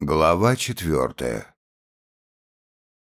Глава четвертая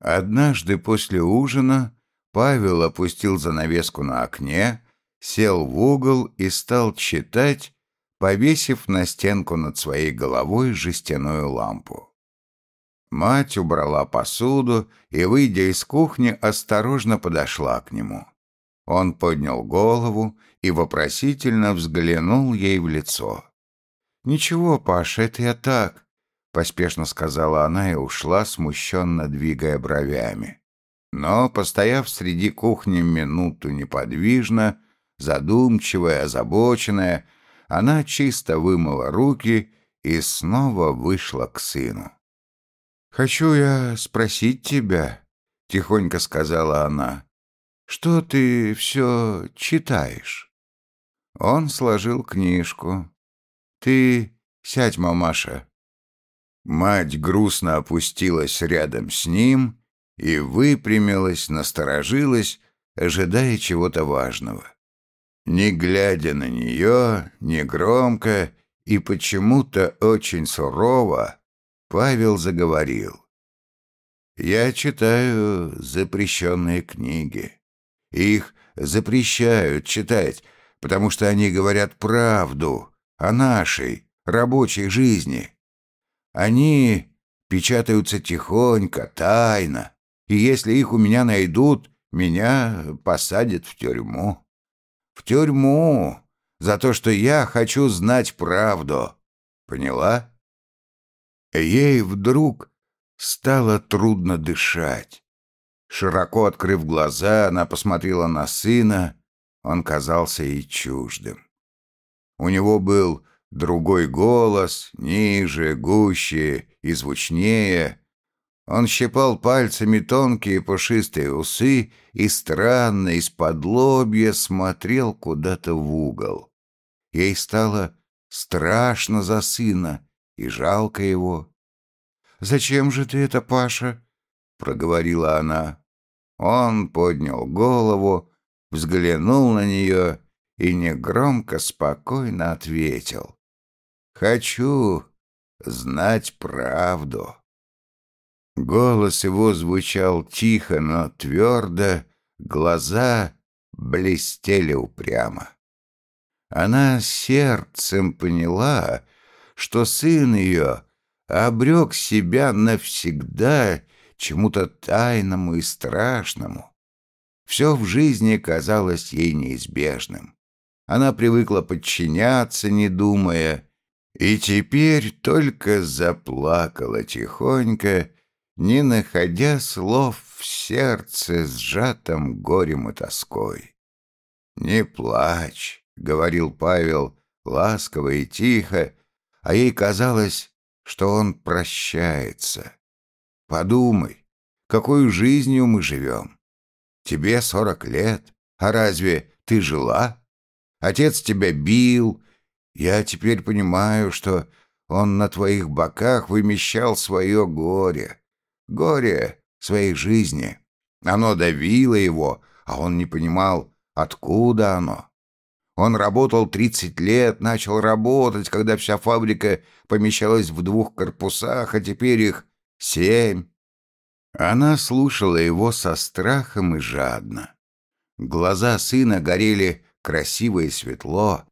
Однажды после ужина Павел опустил занавеску на окне, сел в угол и стал читать, повесив на стенку над своей головой жестяную лампу. Мать убрала посуду и, выйдя из кухни, осторожно подошла к нему. Он поднял голову и вопросительно взглянул ей в лицо. «Ничего, Паша, это я так», — поспешно сказала она и ушла, смущенно двигая бровями. Но, постояв среди кухни минуту неподвижно, задумчивая, озабоченная, она чисто вымыла руки и снова вышла к сыну. «Хочу я спросить тебя», — тихонько сказала она, — «что ты все читаешь?» Он сложил книжку. «Ты сядь, мамаша». Мать грустно опустилась рядом с ним и выпрямилась, насторожилась, ожидая чего-то важного. Не глядя на нее, негромко и почему-то очень сурово, Павел заговорил. «Я читаю запрещенные книги. Их запрещают читать, потому что они говорят правду, о нашей рабочей жизни. Они печатаются тихонько, тайно, и если их у меня найдут, меня посадят в тюрьму. В тюрьму за то, что я хочу знать правду. Поняла? Ей вдруг стало трудно дышать. Широко открыв глаза, она посмотрела на сына. Он казался ей чуждым. У него был другой голос, ниже, гуще и звучнее. Он щипал пальцами тонкие пушистые усы и странно из-под лобья смотрел куда-то в угол. Ей стало страшно за сына и жалко его. «Зачем же ты это, Паша?» — проговорила она. Он поднял голову, взглянул на нее и негромко, спокойно ответил. «Хочу знать правду». Голос его звучал тихо, но твердо, глаза блестели упрямо. Она сердцем поняла, что сын ее обрек себя навсегда чему-то тайному и страшному. Все в жизни казалось ей неизбежным. Она привыкла подчиняться, не думая, и теперь только заплакала тихонько, не находя слов в сердце, сжатом горем и тоской. «Не плачь», — говорил Павел ласково и тихо, а ей казалось, что он прощается. «Подумай, какой жизнью мы живем? Тебе сорок лет, а разве ты жила?» Отец тебя бил. Я теперь понимаю, что он на твоих боках вымещал свое горе. Горе своей жизни. Оно давило его, а он не понимал, откуда оно. Он работал 30 лет, начал работать, когда вся фабрика помещалась в двух корпусах, а теперь их семь. Она слушала его со страхом и жадно. Глаза сына горели красиво и светло.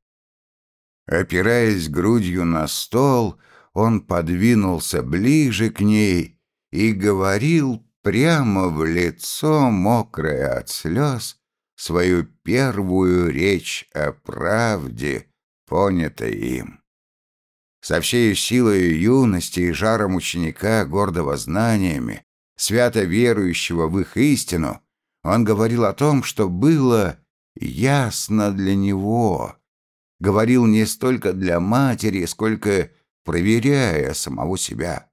Опираясь грудью на стол, он подвинулся ближе к ней и говорил прямо в лицо, мокрое от слез, свою первую речь о правде, понятой им. Со всей силой юности и жаром ученика, гордого знаниями, свято верующего в их истину, он говорил о том, что было ясно для него. Говорил не столько для матери, сколько проверяя самого себя.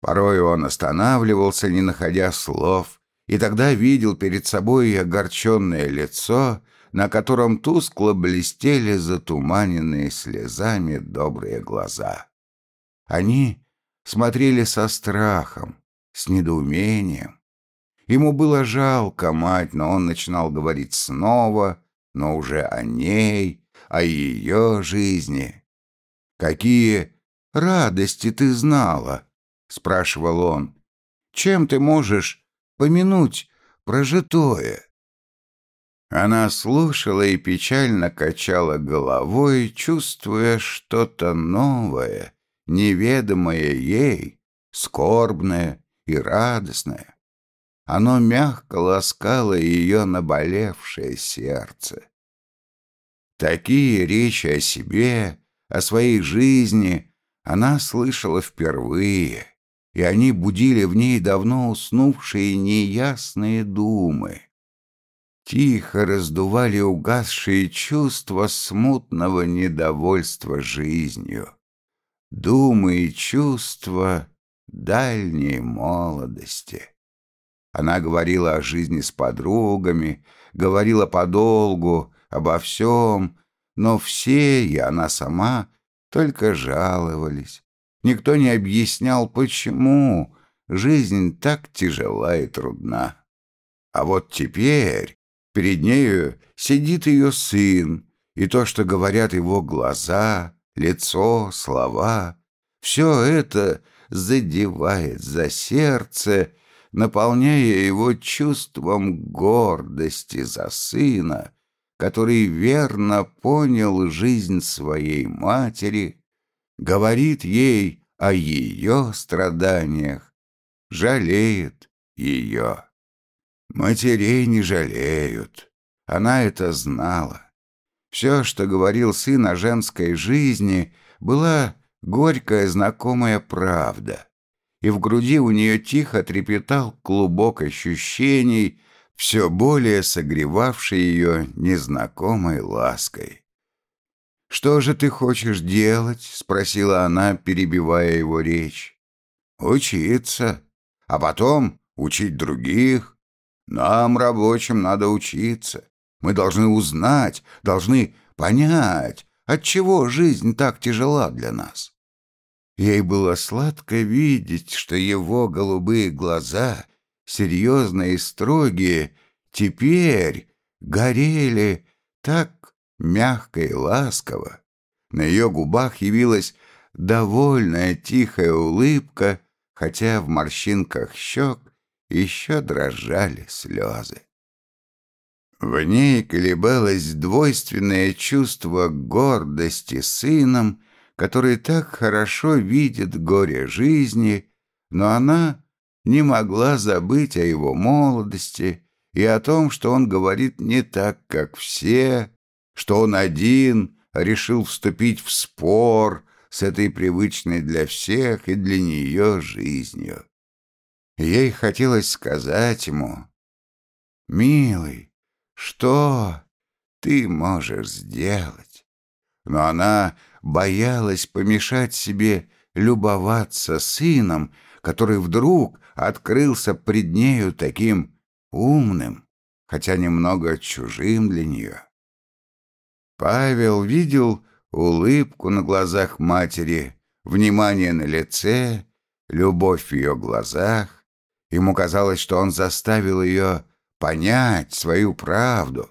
Порой он останавливался, не находя слов, и тогда видел перед собой огорченное лицо, на котором тускло блестели затуманенные слезами добрые глаза. Они смотрели со страхом, с недоумением, Ему было жалко мать, но он начинал говорить снова, но уже о ней, о ее жизни. Какие радости ты знала?» — спрашивал он. «Чем ты можешь помянуть прожитое?» Она слушала и печально качала головой, чувствуя что-то новое, неведомое ей, скорбное и радостное. Оно мягко ласкало ее наболевшее сердце. Такие речи о себе, о своей жизни она слышала впервые, и они будили в ней давно уснувшие неясные думы. Тихо раздували угасшие чувства смутного недовольства жизнью. Думы и чувства дальней молодости. Она говорила о жизни с подругами, говорила подолгу, обо всем, но все, и она сама, только жаловались. Никто не объяснял, почему жизнь так тяжела и трудна. А вот теперь перед нею сидит ее сын, и то, что говорят его глаза, лицо, слова, все это задевает за сердце, наполняя его чувством гордости за сына, который верно понял жизнь своей матери, говорит ей о ее страданиях, жалеет ее. Матерей не жалеют. Она это знала. Все, что говорил сын о женской жизни, была горькая знакомая правда. И в груди у нее тихо трепетал клубок ощущений, все более согревавший ее незнакомой лаской. «Что же ты хочешь делать?» — спросила она, перебивая его речь. «Учиться, а потом учить других. Нам, рабочим, надо учиться. Мы должны узнать, должны понять, отчего жизнь так тяжела для нас». Ей было сладко видеть, что его голубые глаза, серьезные и строгие, теперь горели так мягко и ласково. На ее губах явилась довольная тихая улыбка, хотя в морщинках щек еще дрожали слезы. В ней колебалось двойственное чувство гордости сыном, который так хорошо видит горе жизни, но она не могла забыть о его молодости и о том, что он говорит не так, как все, что он один решил вступить в спор с этой привычной для всех и для нее жизнью. Ей хотелось сказать ему, «Милый, что ты можешь сделать?» Но она боялась помешать себе любоваться сыном, который вдруг открылся пред нею таким умным, хотя немного чужим для нее. Павел видел улыбку на глазах матери, внимание на лице, любовь в ее глазах. Ему казалось, что он заставил ее понять свою правду,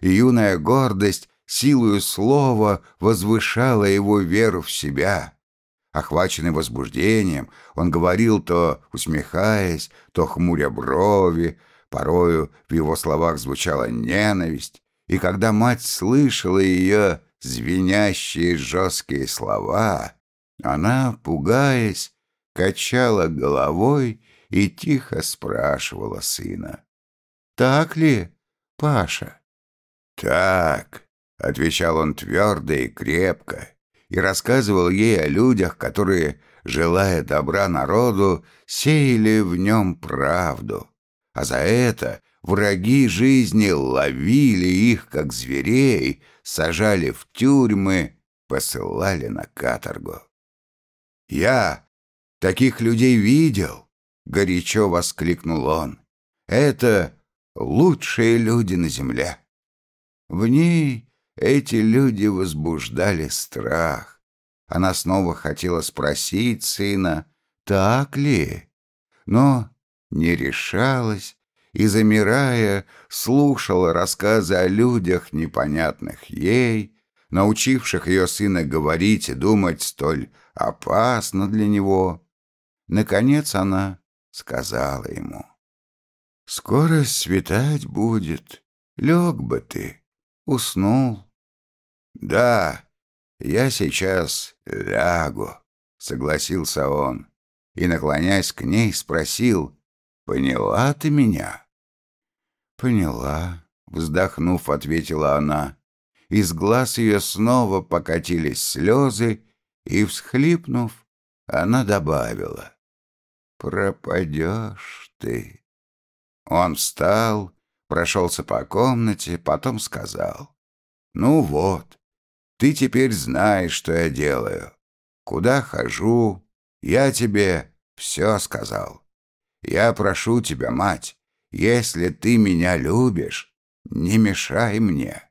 и юная гордость силою слова возвышала его веру в себя. Охваченный возбуждением, он говорил то усмехаясь, то хмуря брови, порою в его словах звучала ненависть, и когда мать слышала ее звенящие жесткие слова, она, пугаясь, качала головой и тихо спрашивала сына. «Так ли, Паша?» «Так», — отвечал он твердо и крепко, и рассказывал ей о людях, которые, желая добра народу, сеяли в нем правду, а за это Враги жизни ловили их, как зверей, сажали в тюрьмы, посылали на каторгу. «Я таких людей видел!» — горячо воскликнул он. «Это лучшие люди на земле!» В ней эти люди возбуждали страх. Она снова хотела спросить сына, так ли, но не решалась и, замирая, слушала рассказы о людях, непонятных ей, научивших ее сына говорить и думать столь опасно для него. Наконец она сказала ему. «Скоро светать будет. Лег бы ты. Уснул». «Да, я сейчас лягу», — согласился он и, наклоняясь к ней, спросил, «Поняла ты меня?» «Поняла», — вздохнув, ответила она. Из глаз ее снова покатились слезы, и, всхлипнув, она добавила, «Пропадешь ты». Он встал, прошелся по комнате, потом сказал, «Ну вот, ты теперь знаешь, что я делаю. Куда хожу, я тебе все сказал. Я прошу тебя, мать, если ты меня любишь, не мешай мне».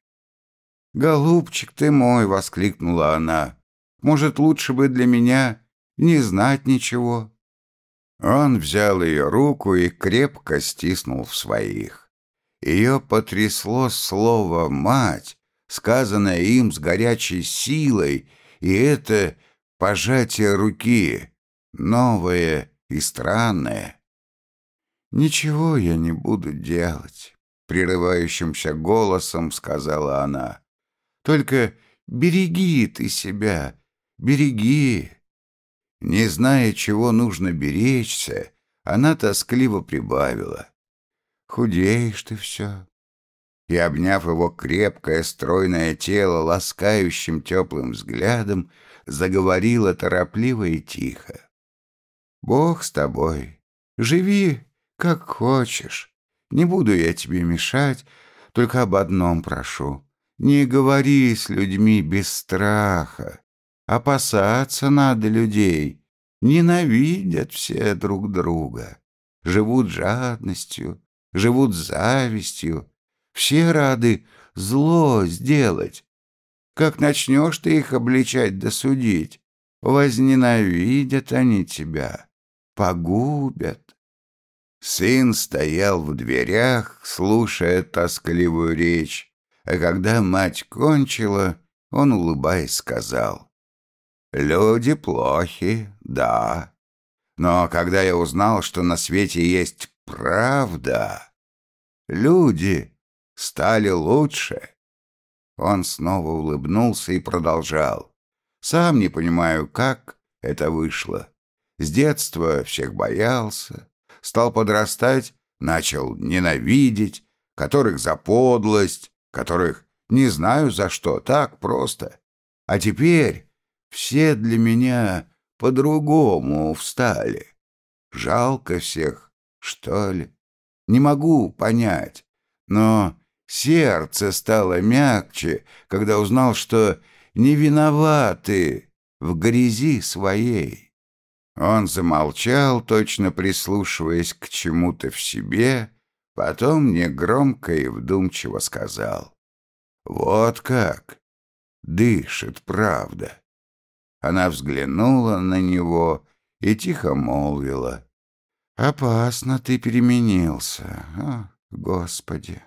«Голубчик ты мой!» — воскликнула она. «Может, лучше бы для меня не знать ничего?» Он взял ее руку и крепко стиснул в своих. Ее потрясло слово «мать», сказанное им с горячей силой, и это пожатие руки новое и странное. «Ничего я не буду делать», — прерывающимся голосом сказала она. «Только береги ты себя, береги». Не зная, чего нужно беречься, она тоскливо прибавила. «Худеешь ты все». И, обняв его крепкое, стройное тело ласкающим теплым взглядом, заговорила торопливо и тихо. Бог с тобой. Живи, как хочешь. Не буду я тебе мешать, только об одном прошу. Не говори с людьми без страха. Опасаться надо людей. Ненавидят все друг друга. Живут жадностью, живут завистью. Все рады зло сделать. Как начнешь ты их обличать да судить, возненавидят они тебя погубят. Сын стоял в дверях, слушая тоскливую речь, а когда мать кончила, он, улыбаясь, сказал, «Люди плохи, да, но когда я узнал, что на свете есть правда, люди стали лучше». Он снова улыбнулся и продолжал. «Сам не понимаю, как это вышло. С детства всех боялся, стал подрастать, начал ненавидеть, которых за подлость, которых не знаю за что, так просто. А теперь все для меня по-другому встали. Жалко всех, что ли? Не могу понять, но сердце стало мягче, когда узнал, что не виноваты в грязи своей. Он замолчал, точно прислушиваясь к чему-то в себе, потом негромко и вдумчиво сказал. «Вот как! Дышит правда!» Она взглянула на него и тихо молвила. «Опасно ты переменился, о, Господи!»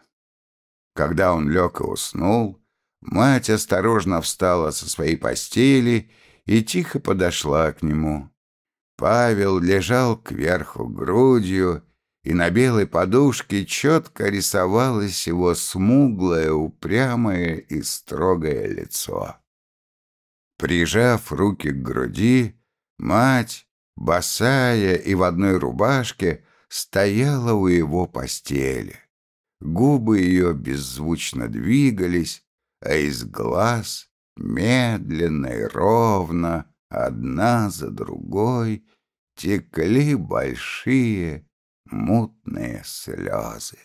Когда он лег и уснул, мать осторожно встала со своей постели и тихо подошла к нему. Павел лежал кверху грудью, и на белой подушке четко рисовалось его смуглое, упрямое и строгое лицо. Прижав руки к груди, мать, босая и в одной рубашке, стояла у его постели. Губы ее беззвучно двигались, а из глаз медленно и ровно одна за другой текли большие мутные слезы.